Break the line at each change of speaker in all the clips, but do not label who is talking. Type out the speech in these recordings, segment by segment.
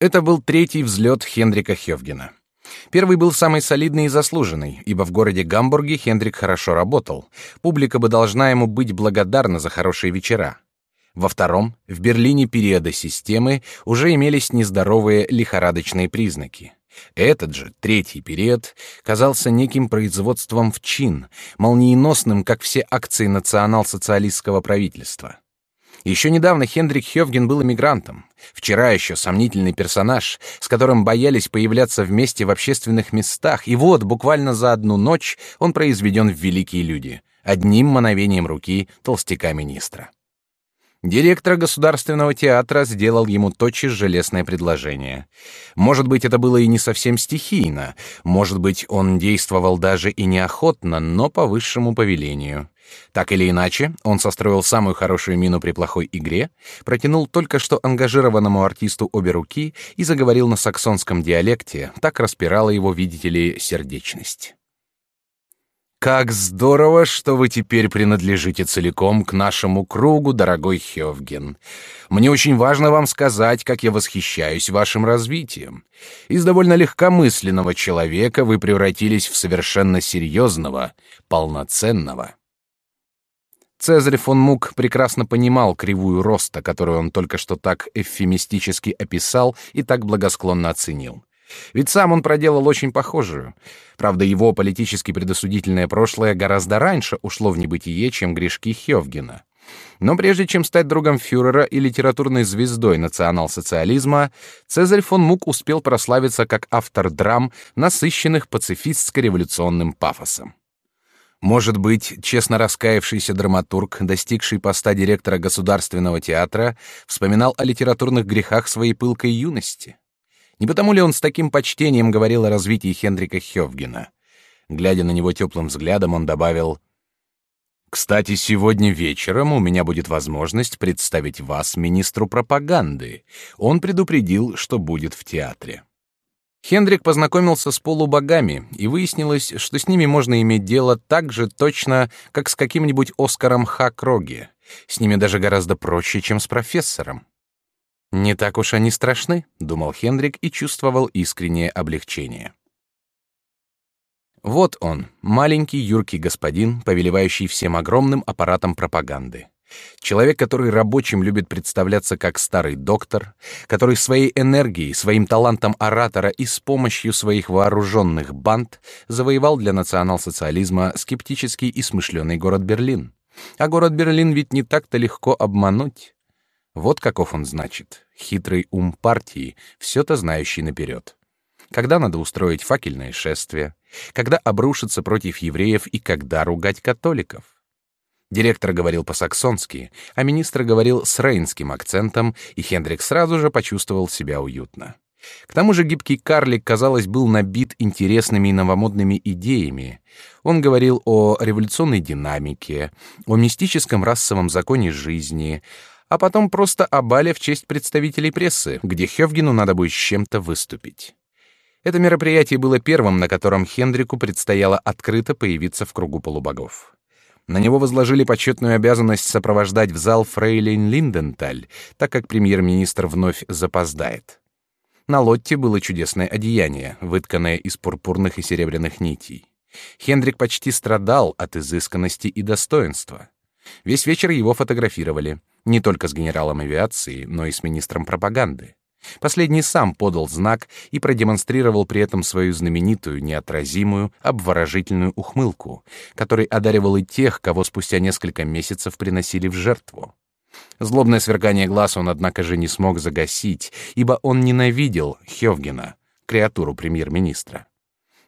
Это был третий взлет Хендрика Хевгена. Первый был самый солидный и заслуженный, ибо в городе Гамбурге Хендрик хорошо работал. Публика бы должна ему быть благодарна за хорошие вечера. Во втором, в Берлине периода системы, уже имелись нездоровые лихорадочные признаки. Этот же, третий период, казался неким производством в чин, молниеносным, как все акции национал-социалистского правительства. Еще недавно Хендрик Хёвген был эмигрантом. Вчера еще сомнительный персонаж, с которым боялись появляться вместе в общественных местах, и вот буквально за одну ночь он произведен в великие люди, одним мановением руки толстяка-министра. Директор Государственного театра сделал ему тотчас железное предложение. Может быть, это было и не совсем стихийно, может быть, он действовал даже и неохотно, но по высшему повелению. Так или иначе, он состроил самую хорошую мину при плохой игре, протянул только что ангажированному артисту обе руки и заговорил на саксонском диалекте, так распирала его, видите ли, сердечность. Как здорово, что вы теперь принадлежите целиком к нашему кругу, дорогой Хёвген. Мне очень важно вам сказать, как я восхищаюсь вашим развитием. Из довольно легкомысленного человека вы превратились в совершенно серьезного, полноценного. Цезарь фон Мук прекрасно понимал кривую роста, которую он только что так эвфемистически описал и так благосклонно оценил. Ведь сам он проделал очень похожую. Правда, его политически предосудительное прошлое гораздо раньше ушло в небытие, чем грешки Хёвгена. Но прежде чем стать другом фюрера и литературной звездой национал-социализма, Цезарь фон Мук успел прославиться как автор драм, насыщенных пацифистско-революционным пафосом. Может быть, честно раскаявшийся драматург, достигший поста директора Государственного театра, вспоминал о литературных грехах своей пылкой юности? Не потому ли он с таким почтением говорил о развитии Хендрика Хёвгена? Глядя на него теплым взглядом, он добавил: "Кстати, сегодня вечером у меня будет возможность представить вас министру пропаганды. Он предупредил, что будет в театре". Хендрик познакомился с полубогами, и выяснилось, что с ними можно иметь дело так же точно, как с каким-нибудь Оскаром Хакроге. С ними даже гораздо проще, чем с профессором. Не так уж они страшны, думал Хендрик и чувствовал искреннее облегчение. Вот он, маленький юркий господин, повелевающий всем огромным аппаратом пропаганды. Человек, который рабочим любит представляться как старый доктор, который своей энергией, своим талантом оратора и с помощью своих вооруженных банд завоевал для национал-социализма скептический и смышленый город Берлин. А город Берлин ведь не так-то легко обмануть. Вот каков он значит, хитрый ум партии, все-то знающий наперед. Когда надо устроить факельное шествие, когда обрушиться против евреев и когда ругать католиков. Директор говорил по-саксонски, а министр говорил с рейнским акцентом, и Хендрик сразу же почувствовал себя уютно. К тому же гибкий карлик, казалось, был набит интересными и новомодными идеями. Он говорил о революционной динамике, о мистическом расовом законе жизни, а потом просто о бале в честь представителей прессы, где Хёвгену надо будет с чем-то выступить. Это мероприятие было первым, на котором Хендрику предстояло открыто появиться в кругу полубогов. На него возложили почетную обязанность сопровождать в зал фрейлин Линденталь, так как премьер-министр вновь запоздает. На Лотте было чудесное одеяние, вытканное из пурпурных и серебряных нитей. Хендрик почти страдал от изысканности и достоинства. Весь вечер его фотографировали, не только с генералом авиации, но и с министром пропаганды. Последний сам подал знак и продемонстрировал при этом свою знаменитую, неотразимую, обворожительную ухмылку, которой одаривал и тех, кого спустя несколько месяцев приносили в жертву. Злобное сверкание глаз он, однако же, не смог загасить, ибо он ненавидел Хёвгена, креатуру премьер-министра.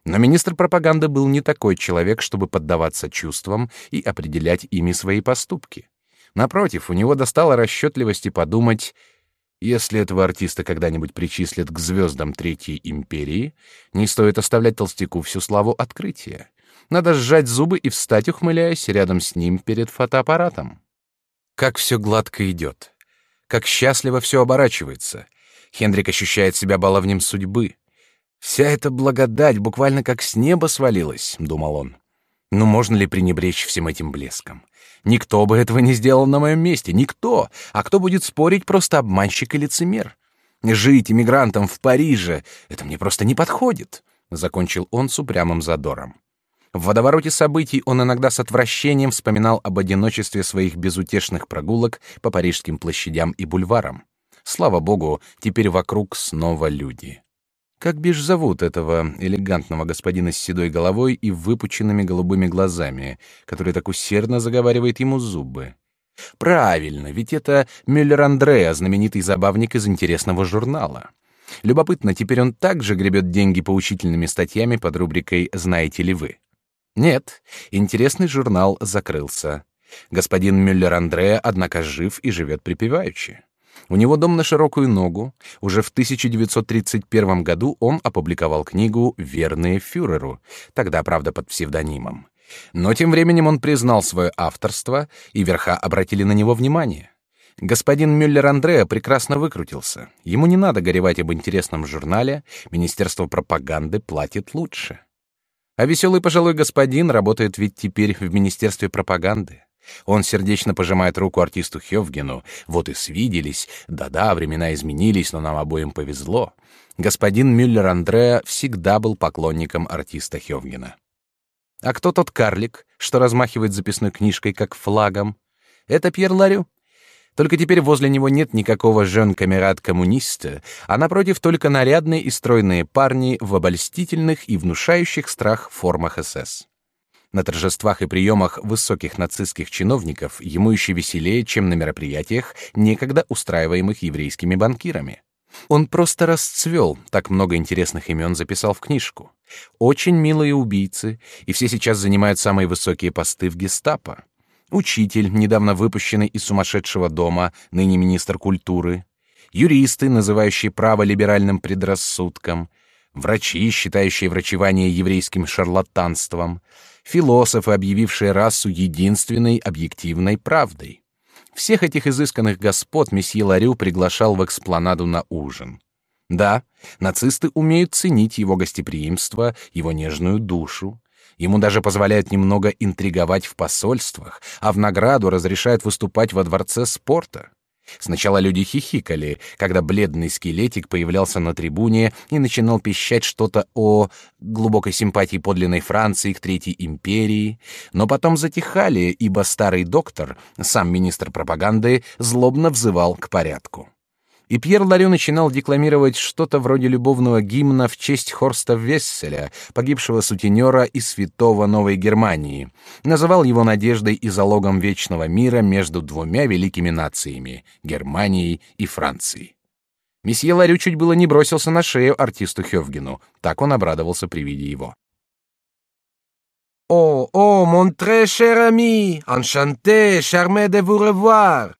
Но министр пропаганды был не такой человек, чтобы поддаваться чувствам и определять ими свои поступки. Напротив, у него достало расчетливости подумать, если этого артиста когда-нибудь причислят к звездам Третьей империи, не стоит оставлять толстяку всю славу открытия. Надо сжать зубы и встать, ухмыляясь, рядом с ним перед фотоаппаратом. Как все гладко идет. Как счастливо все оборачивается. Хендрик ощущает себя баловнем судьбы. Вся эта благодать буквально как с неба свалилась, думал он. Но можно ли пренебречь всем этим блеском? Никто бы этого не сделал на моем месте, никто. А кто будет спорить, просто обманщик и лицемер. Жить иммигрантом в Париже — это мне просто не подходит», — закончил он с упрямым задором. В водовороте событий он иногда с отвращением вспоминал об одиночестве своих безутешных прогулок по парижским площадям и бульварам. Слава богу, теперь вокруг снова люди. Как бишь зовут этого элегантного господина с седой головой и выпученными голубыми глазами, который так усердно заговаривает ему зубы? Правильно, ведь это Мюллер Андреа, знаменитый забавник из интересного журнала. Любопытно, теперь он также гребет деньги поучительными статьями под рубрикой «Знаете ли вы?». Нет, интересный журнал закрылся. Господин Мюллер Андреа, однако, жив и живет припеваючи. У него дом на широкую ногу. Уже в 1931 году он опубликовал книгу «Верные фюреру», тогда, правда, под псевдонимом. Но тем временем он признал свое авторство, и верха обратили на него внимание. Господин Мюллер Андреа прекрасно выкрутился. Ему не надо горевать об интересном журнале, Министерство пропаганды платит лучше. А веселый пожилой господин работает ведь теперь в Министерстве пропаганды. Он сердечно пожимает руку артисту Хёвгену. Вот и свиделись. Да-да, времена изменились, но нам обоим повезло. Господин Мюллер Андреа всегда был поклонником артиста Хёвгена. А кто тот карлик, что размахивает записной книжкой как флагом? Это Пьер Ларю. Только теперь возле него нет никакого жен-камерат-коммуниста, а напротив только нарядные и стройные парни в обольстительных и внушающих страх формах СС. На торжествах и приемах высоких нацистских чиновников ему еще веселее, чем на мероприятиях, некогда устраиваемых еврейскими банкирами. Он просто расцвел, так много интересных имен записал в книжку. Очень милые убийцы, и все сейчас занимают самые высокие посты в гестапо. Учитель, недавно выпущенный из сумасшедшего дома, ныне министр культуры. Юристы, называющие право либеральным предрассудком. Врачи, считающие врачевание еврейским шарлатанством философы, объявившие расу единственной объективной правдой. Всех этих изысканных господ месье Ларю приглашал в экспланаду на ужин. Да, нацисты умеют ценить его гостеприимство, его нежную душу. Ему даже позволяют немного интриговать в посольствах, а в награду разрешают выступать во дворце спорта. Сначала люди хихикали, когда бледный скелетик появлялся на трибуне и начинал пищать что-то о глубокой симпатии подлинной Франции к Третьей империи, но потом затихали, ибо старый доктор, сам министр пропаганды, злобно взывал к порядку и Пьер Ларю начинал декламировать что-то вроде любовного гимна в честь Хорста Весселя, погибшего сутенера и святого Новой Германии. Называл его надеждой и залогом вечного мира между двумя великими нациями — Германией и Францией. Месье Ларю чуть было не бросился на шею артисту Хёвгену, так он обрадовался при виде его. «О, о, mon très cher ami, enchanté, charmé de vous revoir!»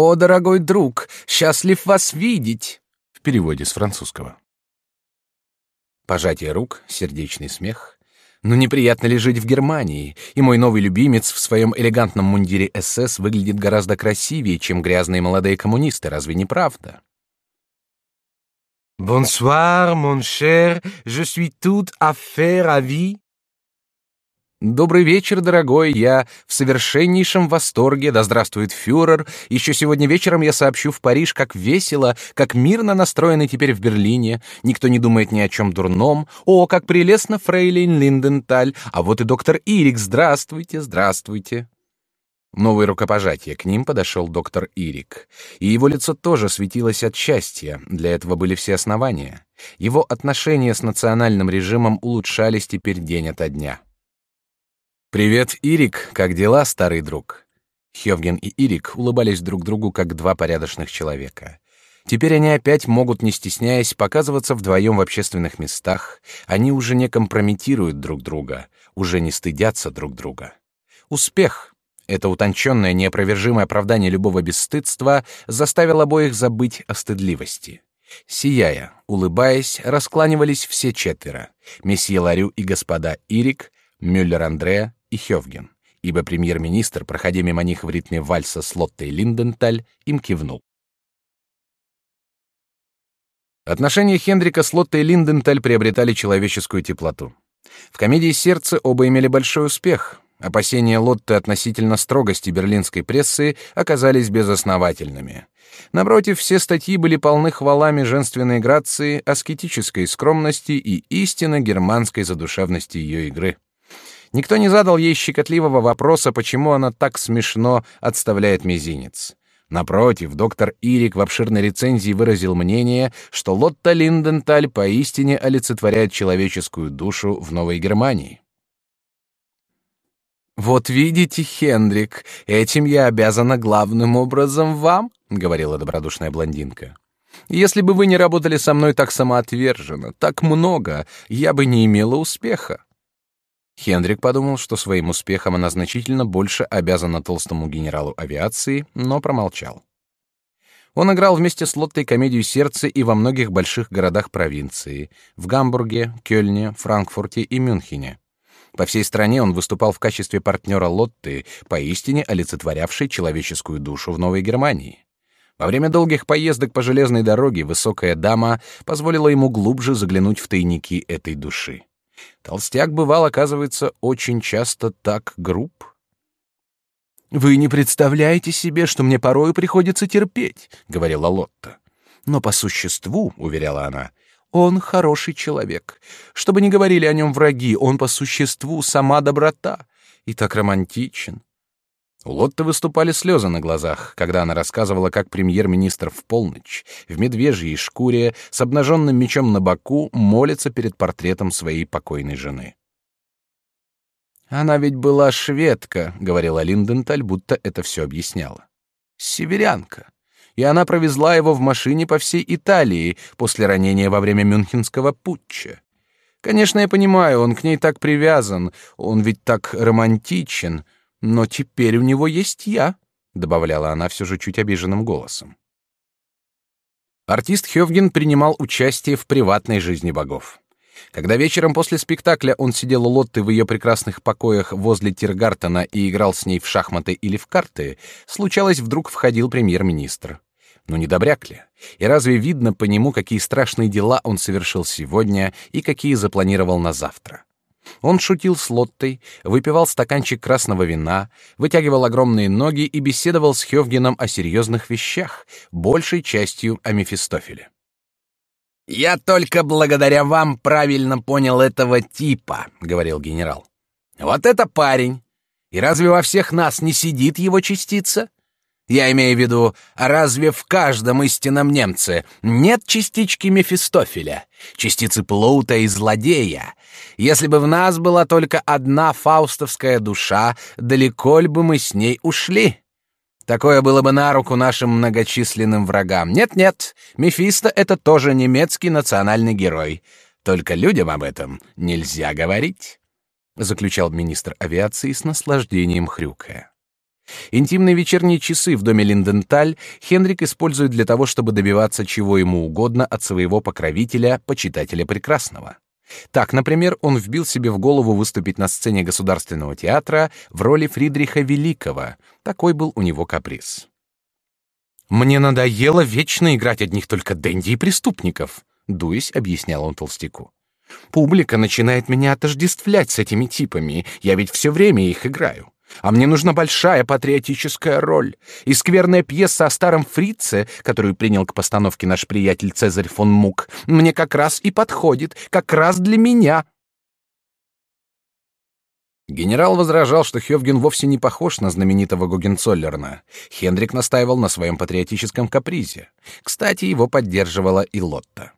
«О, дорогой друг, счастлив вас видеть!» В переводе с французского. Пожатие рук, сердечный смех. Но неприятно ли жить в Германии, и мой новый любимец в своем элегантном мундире СС выглядит гораздо красивее, чем грязные молодые коммунисты, разве не правда? «Bonsoir, mon cher, je suis tout à fait ravi», Добрый вечер, дорогой. Я в совершеннейшем восторге. Да здравствует фюрер. Еще сегодня вечером я сообщу в Париж, как весело, как мирно настроены теперь в Берлине. Никто не думает ни о чем дурном. О, как прелестно, фрейлин Линденталь. А вот и доктор Ирик. Здравствуйте, здравствуйте. Новое рукопожатие. К ним подошел доктор Ирик. И его лицо тоже светилось от счастья. Для этого были все основания. Его отношения с национальным режимом улучшались теперь день ото дня. «Привет, Ирик, как дела, старый друг?» Хёвген и Ирик улыбались друг другу как два порядочных человека. Теперь они опять могут, не стесняясь, показываться вдвоем в общественных местах. Они уже не компрометируют друг друга, уже не стыдятся друг друга. Успех, это утонченное, неопровержимое оправдание любого бесстыдства, заставил обоих забыть о стыдливости. Сияя, улыбаясь, раскланивались все четверо — месье Ларю и господа Ирик, Мюллер Андреа и Хёвген, ибо премьер-министр, проходя мимо них в ритме вальса с Лоттой Линденталь, им кивнул. Отношения Хендрика с Лоттой Линденталь приобретали человеческую теплоту. В комедии «Сердце» оба имели большой успех. Опасения Лотты относительно строгости берлинской прессы оказались безосновательными. Напротив, все статьи были полны хвалами женственной грации, аскетической скромности и истинно германской задушевности ее игры. Никто не задал ей щекотливого вопроса, почему она так смешно отставляет мизинец. Напротив, доктор Ирик в обширной рецензии выразил мнение, что Лотта Линденталь поистине олицетворяет человеческую душу в Новой Германии. «Вот видите, Хендрик, этим я обязана главным образом вам», — говорила добродушная блондинка. «Если бы вы не работали со мной так самоотверженно, так много, я бы не имела успеха». Хендрик подумал, что своим успехом она значительно больше обязана толстому генералу авиации, но промолчал. Он играл вместе с Лоттой комедию «Сердце» и во многих больших городах провинции — в Гамбурге, Кёльне, Франкфурте и Мюнхене. По всей стране он выступал в качестве партнера Лотты, поистине олицетворявшей человеческую душу в Новой Германии. Во время долгих поездок по железной дороге высокая дама позволила ему глубже заглянуть в тайники этой души. Толстяк бывал, оказывается, очень часто так груб. «Вы не представляете себе, что мне порою приходится терпеть», — говорила Лотта. «Но по существу, — уверяла она, — он хороший человек. Что бы ни говорили о нем враги, он по существу сама доброта и так романтичен. У Лотты выступали слезы на глазах, когда она рассказывала, как премьер-министр в полночь, в медвежьей шкуре, с обнаженным мечом на боку, молится перед портретом своей покойной жены. «Она ведь была шведка», — говорила Линденталь, будто это все объясняла. «Северянка. И она провезла его в машине по всей Италии после ранения во время Мюнхенского путча. Конечно, я понимаю, он к ней так привязан, он ведь так романтичен, но теперь у него есть я», — добавляла она все же чуть обиженным голосом. Артист Хёвген принимал участие в приватной жизни богов. Когда вечером после спектакля он сидел у Лотты в ее прекрасных покоях возле Тиргартена и играл с ней в шахматы или в карты, случалось, вдруг входил премьер-министр. Но не добряк ли? И разве видно по нему, какие страшные дела он совершил сегодня и какие запланировал на завтра? Он шутил с Лоттой, выпивал стаканчик красного вина, вытягивал огромные ноги и беседовал с Хёвгеном о серьезных вещах, большей частью о Мефистофеле. «Я только благодаря вам правильно понял этого типа», — говорил генерал. «Вот это парень! И разве во всех нас не сидит его частица? Я имею в виду, разве в каждом истинном немце нет частички Мефистофеля, частицы плута и злодея? Если бы в нас была только одна фаустовская душа, далеко ли бы мы с ней ушли? Такое было бы на руку нашим многочисленным врагам. Нет-нет, Мефисто — это тоже немецкий национальный герой. Только людям об этом нельзя говорить», — заключал министр авиации с наслаждением хрюкая. Интимные вечерние часы в доме Линденталь Хенрик использует для того, чтобы добиваться чего ему угодно от своего покровителя, почитателя прекрасного. Так, например, он вбил себе в голову выступить на сцене Государственного театра в роли Фридриха Великого. Такой был у него каприз. «Мне надоело вечно играть одних только денди и преступников», — дуясь, объяснял он толстяку. «Публика начинает меня отождествлять с этими типами, я ведь все время их играю. А мне нужна большая патриотическая роль. И скверная пьеса о старом фрице, которую принял к постановке наш приятель Цезарь фон Мук, мне как раз и подходит, как раз для меня. Генерал возражал, что Хёвген вовсе не похож на знаменитого Гогенцоллерна. Хендрик настаивал на своем патриотическом капризе. Кстати, его поддерживала и Лотта.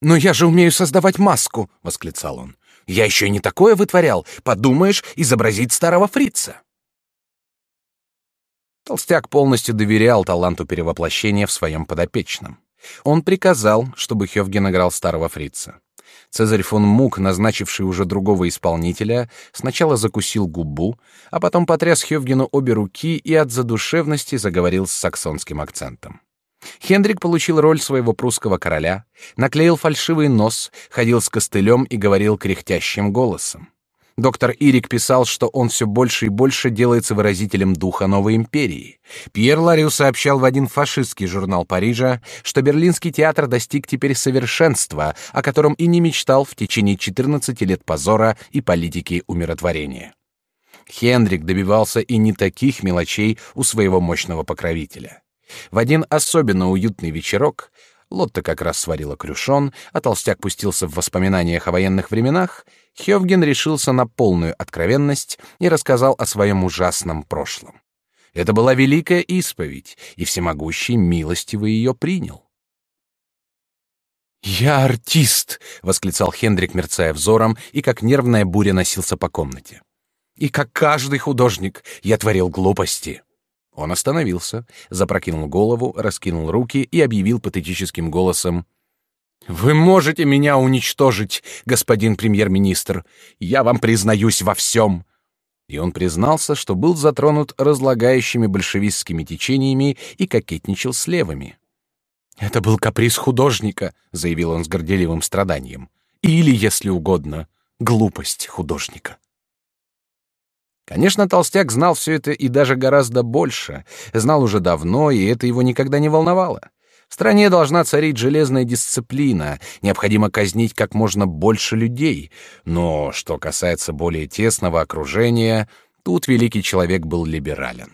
«Но я же умею создавать маску!» — восклицал он. Я еще не такое вытворял. Подумаешь, изобразить старого фрица. Толстяк полностью доверял таланту перевоплощения в своем подопечном. Он приказал, чтобы Хёвген играл старого фрица. Цезарь фон Мук, назначивший уже другого исполнителя, сначала закусил губу, а потом потряс Хёвгену обе руки и от задушевности заговорил с саксонским акцентом. Хендрик получил роль своего прусского короля, наклеил фальшивый нос, ходил с костылем и говорил кряхтящим голосом. Доктор Ирик писал, что он все больше и больше делается выразителем духа новой империи. Пьер Ларю сообщал в один фашистский журнал Парижа, что берлинский театр достиг теперь совершенства, о котором и не мечтал в течение 14 лет позора и политики умиротворения. Хендрик добивался и не таких мелочей у своего мощного покровителя. В один особенно уютный вечерок Лотта как раз сварила крюшон, а толстяк пустился в воспоминаниях о военных временах, Хёвген решился на полную откровенность и рассказал о своем ужасном прошлом. Это была великая исповедь, и всемогущий милостиво ее принял. «Я артист!» — восклицал Хендрик, мерцая взором, и как нервная буря носился по комнате. «И как каждый художник я творил глупости!» Он остановился, запрокинул голову, раскинул руки и объявил патетическим голосом. «Вы можете меня уничтожить, господин премьер-министр. Я вам признаюсь во всем!» И он признался, что был затронут разлагающими большевистскими течениями и кокетничал с левыми. «Это был каприз художника», — заявил он с горделивым страданием. «Или, если угодно, глупость художника». Конечно, толстяк знал все это и даже гораздо больше. Знал уже давно, и это его никогда не волновало. В стране должна царить железная дисциплина, необходимо казнить как можно больше людей. Но что касается более тесного окружения, тут великий человек был либерален.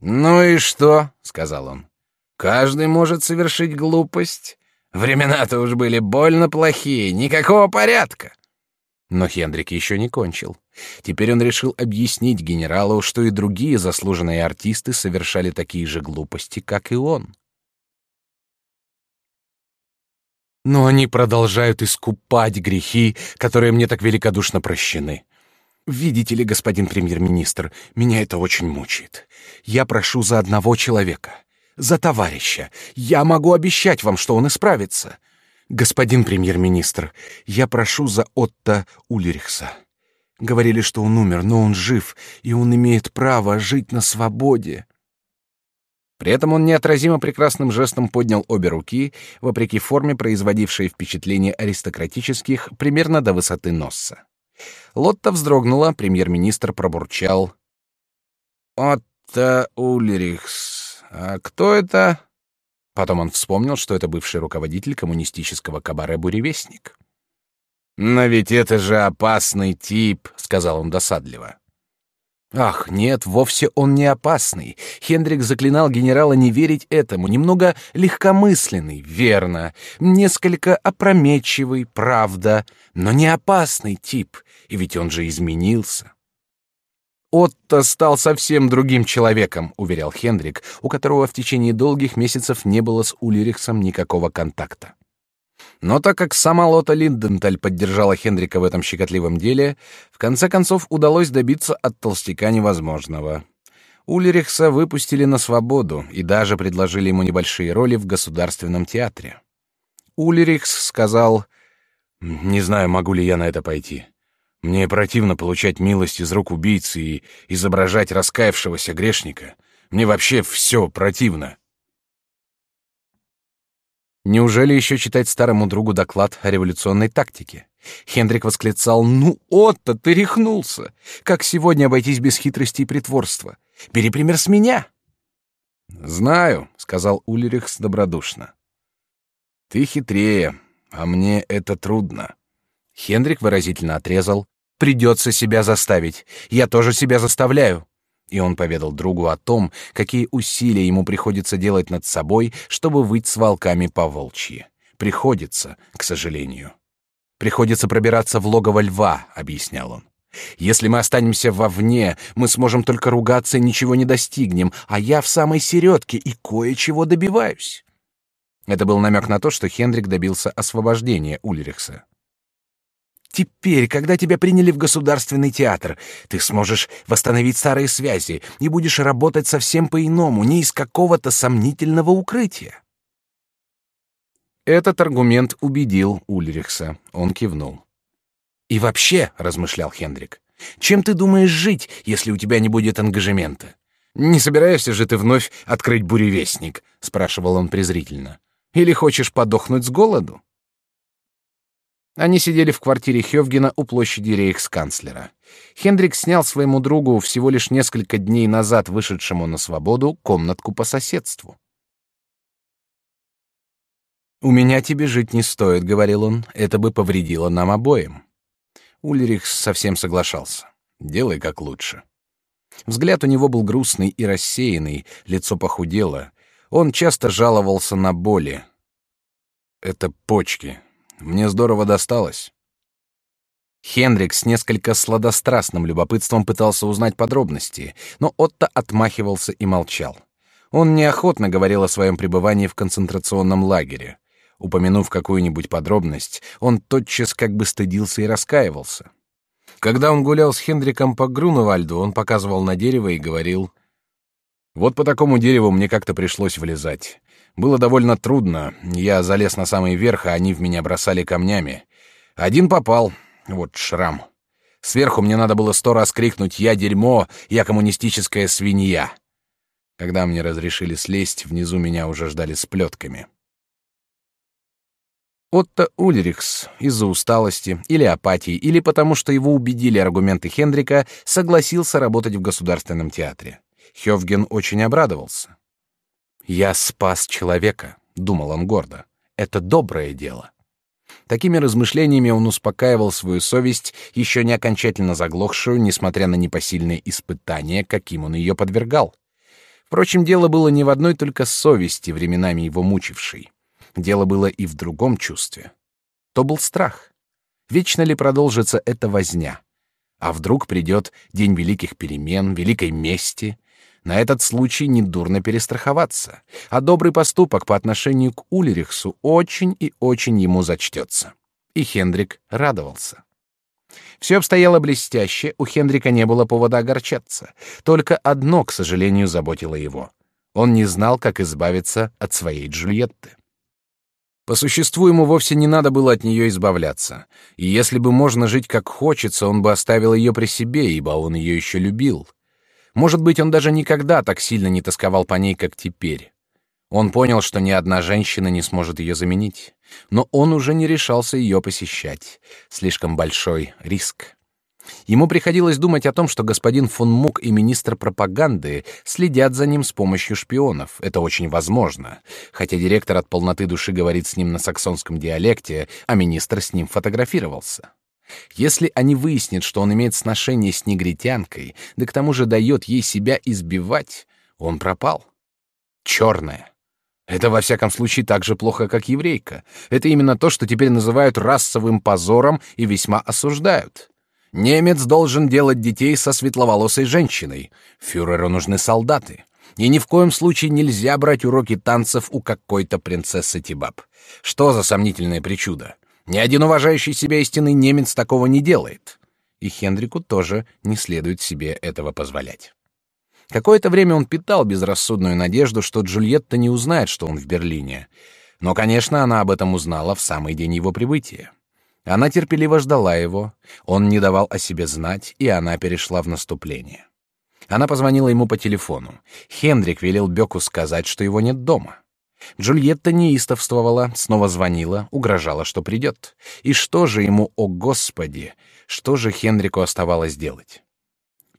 «Ну и что?» — сказал он. Каждый может совершить глупость. Времена-то уж были больно плохие, никакого порядка. Но Хендрик еще не кончил. Теперь он решил объяснить генералу, что и другие заслуженные артисты совершали такие же глупости, как и он. Но они продолжают искупать грехи, которые мне так великодушно прощены. Видите ли, господин премьер-министр, меня это очень мучает. Я прошу за одного человека за товарища. Я могу обещать вам, что он исправится. Господин премьер-министр, я прошу за Отто Ульрихса. Говорили, что он умер, но он жив, и он имеет право жить на свободе. При этом он неотразимо прекрасным жестом поднял обе руки, вопреки форме, производившей впечатление аристократических, примерно до высоты носа. Лотта вздрогнула, премьер-министр пробурчал. «Отто Ульрихс, «А кто это?» Потом он вспомнил, что это бывший руководитель коммунистического кабаре «Буревестник». «Но ведь это же опасный тип», — сказал он досадливо. Ах, нет, вовсе он не опасный. Хендрик заклинал генерала не верить этому, немного легкомысленный, верно, несколько опрометчивый, правда, но не опасный тип, и ведь он же изменился. Отто стал совсем другим человеком, уверял Хендрик, у которого в течение долгих месяцев не было с Ульрихсом никакого контакта. Но так как сама Лота Линденталь поддержала Хендрика в этом щекотливом деле, в конце концов удалось добиться от толстяка невозможного. Ульрихса выпустили на свободу и даже предложили ему небольшие роли в государственном театре. Ульрихс сказал: "Не знаю, могу ли я на это пойти. Мне противно получать милость из рук убийцы и изображать раскаявшегося грешника. Мне вообще все противно. Неужели еще читать старому другу доклад о революционной тактике? Хендрик восклицал: "Ну, Отто, ты рехнулся! Как сегодня обойтись без хитрости и притворства? Бери пример с меня!" "Знаю", сказал Ульрихс добродушно. "Ты хитрее, а мне это трудно." Хендрик выразительно отрезал: Придется себя заставить. Я тоже себя заставляю. И он поведал другу о том, какие усилия ему приходится делать над собой, чтобы выть с волками по волчьи. Приходится, к сожалению. Приходится пробираться в логово льва, объяснял он. Если мы останемся вовне, мы сможем только ругаться и ничего не достигнем, а я в самой середке и кое-чего добиваюсь. Это был намек на то, что Хендрик добился освобождения Ульрихса. Теперь, когда тебя приняли в государственный театр, ты сможешь восстановить старые связи и будешь работать совсем по-иному, не из какого-то сомнительного укрытия. Этот аргумент убедил Ульрихса. Он кивнул. И вообще, размышлял Хендрик, чем ты думаешь жить, если у тебя не будет ангажемента? Не собираешься же ты вновь открыть буревестник? спрашивал он презрительно. Или хочешь подохнуть с голоду? Они сидели в квартире Хёвгена у площади рейхсканцлера. Хендрик снял своему другу всего лишь несколько дней назад вышедшему на свободу комнатку по соседству. «У меня тебе жить не стоит», — говорил он, — «это бы повредило нам обоим». Ульрих совсем соглашался. Делай как лучше. Взгляд у него был грустный и рассеянный, лицо похудело. Он часто жаловался на боли. Это почки. Мне здорово досталось. Хендрик с несколько сладострастным любопытством пытался узнать подробности, но Отто отмахивался и молчал. Он неохотно говорил о своем пребывании в концентрационном лагере. Упомянув какую-нибудь подробность, он тотчас как бы стыдился и раскаивался. Когда он гулял с Хендриком по Груневальду, он показывал на дерево и говорил: "Вот по такому дереву мне как-то пришлось влезать. Было довольно трудно. Я залез на самый верх, а они в меня бросали камнями. Один попал. Вот шрам. Сверху мне надо было сто раз крикнуть: "Я дерьмо, я коммунистическая свинья". Когда мне разрешили слезть, внизу меня уже ждали с плетками. Отто Ульрихс из-за усталости или апатии, или потому что его убедили аргументы Хендрика, согласился работать в Государственном театре. Хёвген очень обрадовался. «Я спас человека», — думал он гордо. «Это доброе дело». Такими размышлениями он успокаивал свою совесть, еще не окончательно заглохшую, несмотря на непосильные испытания, каким он ее подвергал. Впрочем, дело было не в одной только совести, временами его мучившей. Дело было и в другом чувстве. То был страх. Вечно ли продолжится эта возня? А вдруг придет день великих перемен, великой мести? На этот случай недурно перестраховаться, а добрый поступок по отношению к Ульрихсу очень и очень ему зачтется. И Хендрик радовался. Все обстояло блестяще, у Хендрика не было повода огорчаться. Только одно, к сожалению, заботило его. Он не знал, как избавиться от своей Джульетты. По существу ему вовсе не надо было от нее избавляться, и если бы можно жить как хочется, он бы оставил ее при себе, ибо он ее еще любил. Может быть, он даже никогда так сильно не тосковал по ней, как теперь. Он понял, что ни одна женщина не сможет ее заменить, но он уже не решался ее посещать. Слишком большой риск. Ему приходилось думать о том, что господин фон Мук и министр пропаганды следят за ним с помощью шпионов. Это очень возможно, хотя директор от полноты души говорит с ним на саксонском диалекте, а министр с ним фотографировался. Если они выяснят, что он имеет сношение с негритянкой, да к тому же дает ей себя избивать, он пропал. Черная. Это во всяком случае так же плохо, как еврейка. Это именно то, что теперь называют расовым позором и весьма осуждают. Немец должен делать детей со светловолосой женщиной. Фюреру нужны солдаты. И ни в коем случае нельзя брать уроки танцев у какой-то принцессы Тибаб. Что за сомнительное причуда? Ни один уважающий себя истинный немец такого не делает. И Хендрику тоже не следует себе этого позволять. Какое-то время он питал безрассудную надежду, что Джульетта не узнает, что он в Берлине. Но, конечно, она об этом узнала в самый день его прибытия. Она терпеливо ждала его, он не давал о себе знать, и она перешла в наступление. Она позвонила ему по телефону. Хендрик велел Беку сказать, что его нет дома. Джульетта неистовствовала, снова звонила, угрожала, что придет. И что же ему, о господи, что же Хендрику оставалось делать?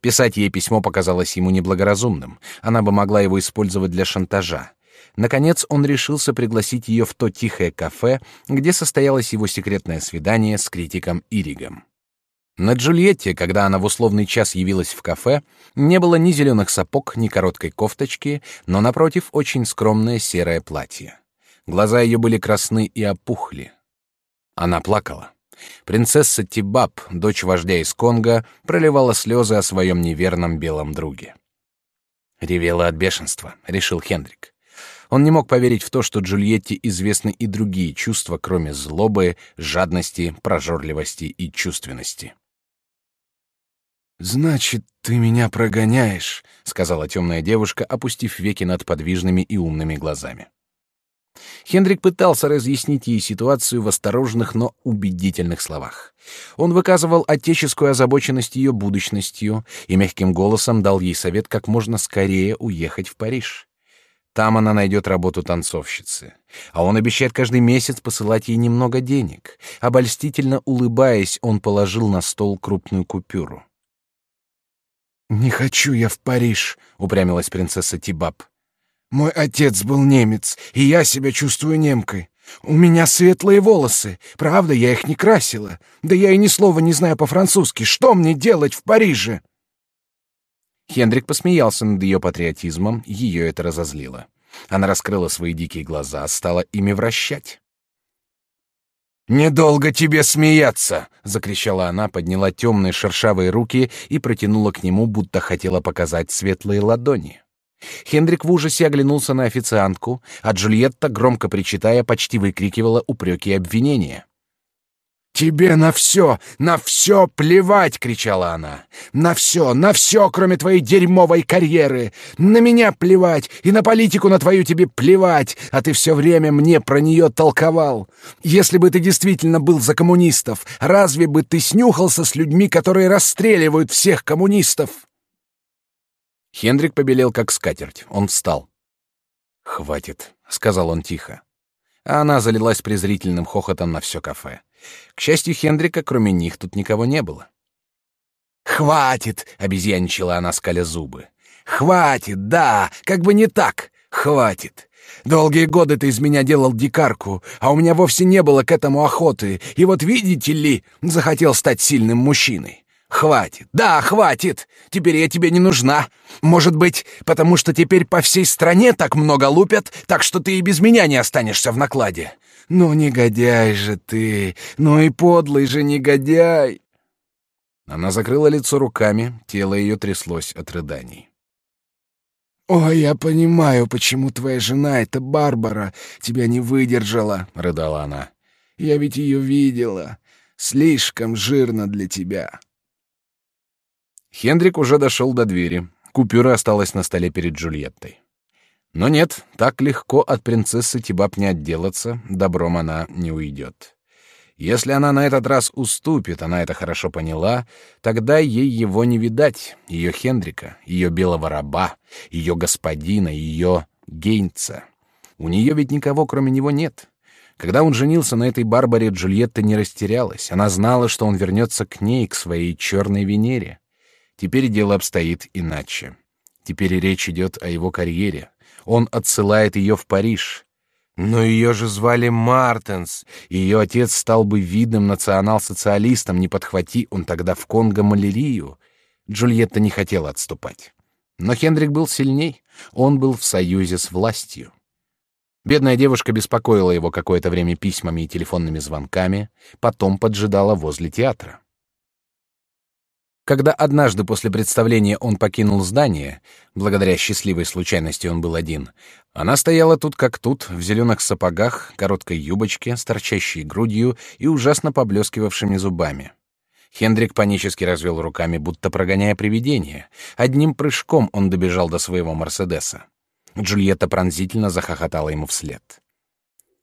Писать ей письмо показалось ему неблагоразумным. Она бы могла его использовать для шантажа. Наконец он решился пригласить ее в то тихое кафе, где состоялось его секретное свидание с критиком Иригом. На Джульетте, когда она в условный час явилась в кафе, не было ни зеленых сапог, ни короткой кофточки, но напротив очень скромное серое платье. Глаза ее были красны и опухли. Она плакала. Принцесса Тибаб, дочь вождя из Конго, проливала слезы о своем неверном белом друге. Ревела от бешенства, решил Хендрик. Он не мог поверить в то, что Джульетте известны и другие чувства, кроме злобы, жадности, прожорливости и чувственности. «Значит, ты меня прогоняешь», — сказала темная девушка, опустив веки над подвижными и умными глазами. Хендрик пытался разъяснить ей ситуацию в осторожных, но убедительных словах. Он выказывал отеческую озабоченность ее будущностью и мягким голосом дал ей совет как можно скорее уехать в Париж. Там она найдет работу танцовщицы. А он обещает каждый месяц посылать ей немного денег. Обольстительно улыбаясь, он положил на стол крупную купюру. «Не хочу я в Париж», — упрямилась принцесса Тибаб. «Мой отец был немец, и я себя чувствую немкой.
У меня светлые волосы. Правда, я их не красила. Да я и ни слова не знаю по-французски. Что мне делать в Париже?»
Хендрик посмеялся над ее патриотизмом, ее это разозлило. Она раскрыла свои дикие глаза, стала ими вращать.
«Недолго тебе смеяться!» — закричала она, подняла темные шершавые руки и протянула к нему, будто хотела показать светлые ладони.
Хендрик в ужасе оглянулся на официантку, а Джульетта, громко причитая, почти выкрикивала упреки и обвинения.
«Тебе на все, на все плевать!» — кричала она. «На все, на все, кроме твоей дерьмовой карьеры! На меня плевать, и на политику на твою тебе плевать, а ты все время мне про нее толковал! Если бы ты действительно был за коммунистов, разве бы ты снюхался с людьми, которые расстреливают всех коммунистов?»
Хендрик побелел, как скатерть. Он встал. «Хватит», — сказал он тихо. А она залилась презрительным хохотом на все кафе. К счастью Хендрика, кроме них тут никого не было.
«Хватит!» — обезьянчила она, скаля зубы. «Хватит, да, как бы не так. Хватит. Долгие годы ты из меня делал дикарку, а у меня вовсе не было к этому охоты, и вот видите ли, захотел стать сильным мужчиной. Хватит, да, хватит. Теперь я тебе не нужна. Может быть, потому что теперь по всей стране так много лупят, так что ты и без меня не останешься в накладе. Ну, негодяй же ты, ну и подлый же негодяй.
Она закрыла лицо руками, тело ее тряслось от рыданий.
«Ой, я понимаю, почему твоя жена, эта Барбара, тебя не выдержала», — рыдала она. «Я ведь ее видела. Слишком жирно для тебя».
Хендрик уже дошел до двери. Купюра осталась на столе перед Джульеттой. Но нет, так легко от принцессы Тибап не отделаться, добром она не уйдет. Если она на этот раз уступит, она это хорошо поняла, тогда ей его не видать, ее Хендрика, ее белого раба, ее господина, ее Гейнца. У нее ведь никого, кроме него, нет. Когда он женился на этой Барбаре, Джульетта не растерялась. Она знала, что он вернется к ней, к своей черной Венере. Теперь дело обстоит иначе. Теперь речь идет о его карьере, он отсылает ее в Париж. Но ее же звали Мартенс, и ее отец стал бы видным национал-социалистом, не подхвати он тогда в Конго малярию. Джульетта не хотела отступать. Но Хендрик был сильней, он был в союзе с властью. Бедная девушка беспокоила его какое-то время письмами и телефонными звонками, потом поджидала возле театра. Когда однажды после представления он покинул здание, благодаря счастливой случайности он был один, она стояла тут как тут, в зеленых сапогах, короткой юбочке, с торчащей грудью и ужасно поблескивавшими зубами. Хендрик панически развел руками, будто прогоняя привидение. Одним прыжком он добежал до своего Мерседеса. Джульетта пронзительно захохотала ему вслед.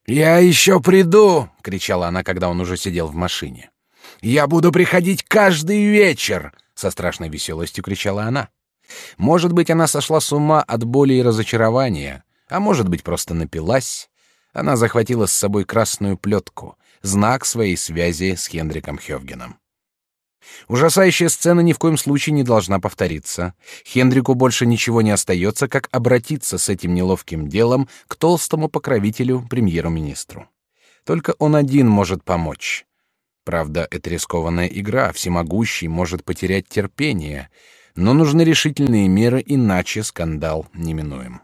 «Я еще приду!» — кричала она, когда он уже сидел в машине. Я буду приходить каждый вечер!» — со страшной веселостью кричала она.
Может быть, она сошла с ума от боли и разочарования, а может быть, просто напилась. Она захватила с собой красную плетку, знак своей связи с Хендриком Хёвгеном. Ужасающая сцена ни в коем случае не должна повториться. Хендрику больше ничего не остается, как обратиться с этим неловким делом к толстому покровителю, премьеру-министру. Только он один может помочь. Правда, это рискованная игра, всемогущий может потерять терпение, но нужны решительные меры, иначе скандал неминуем.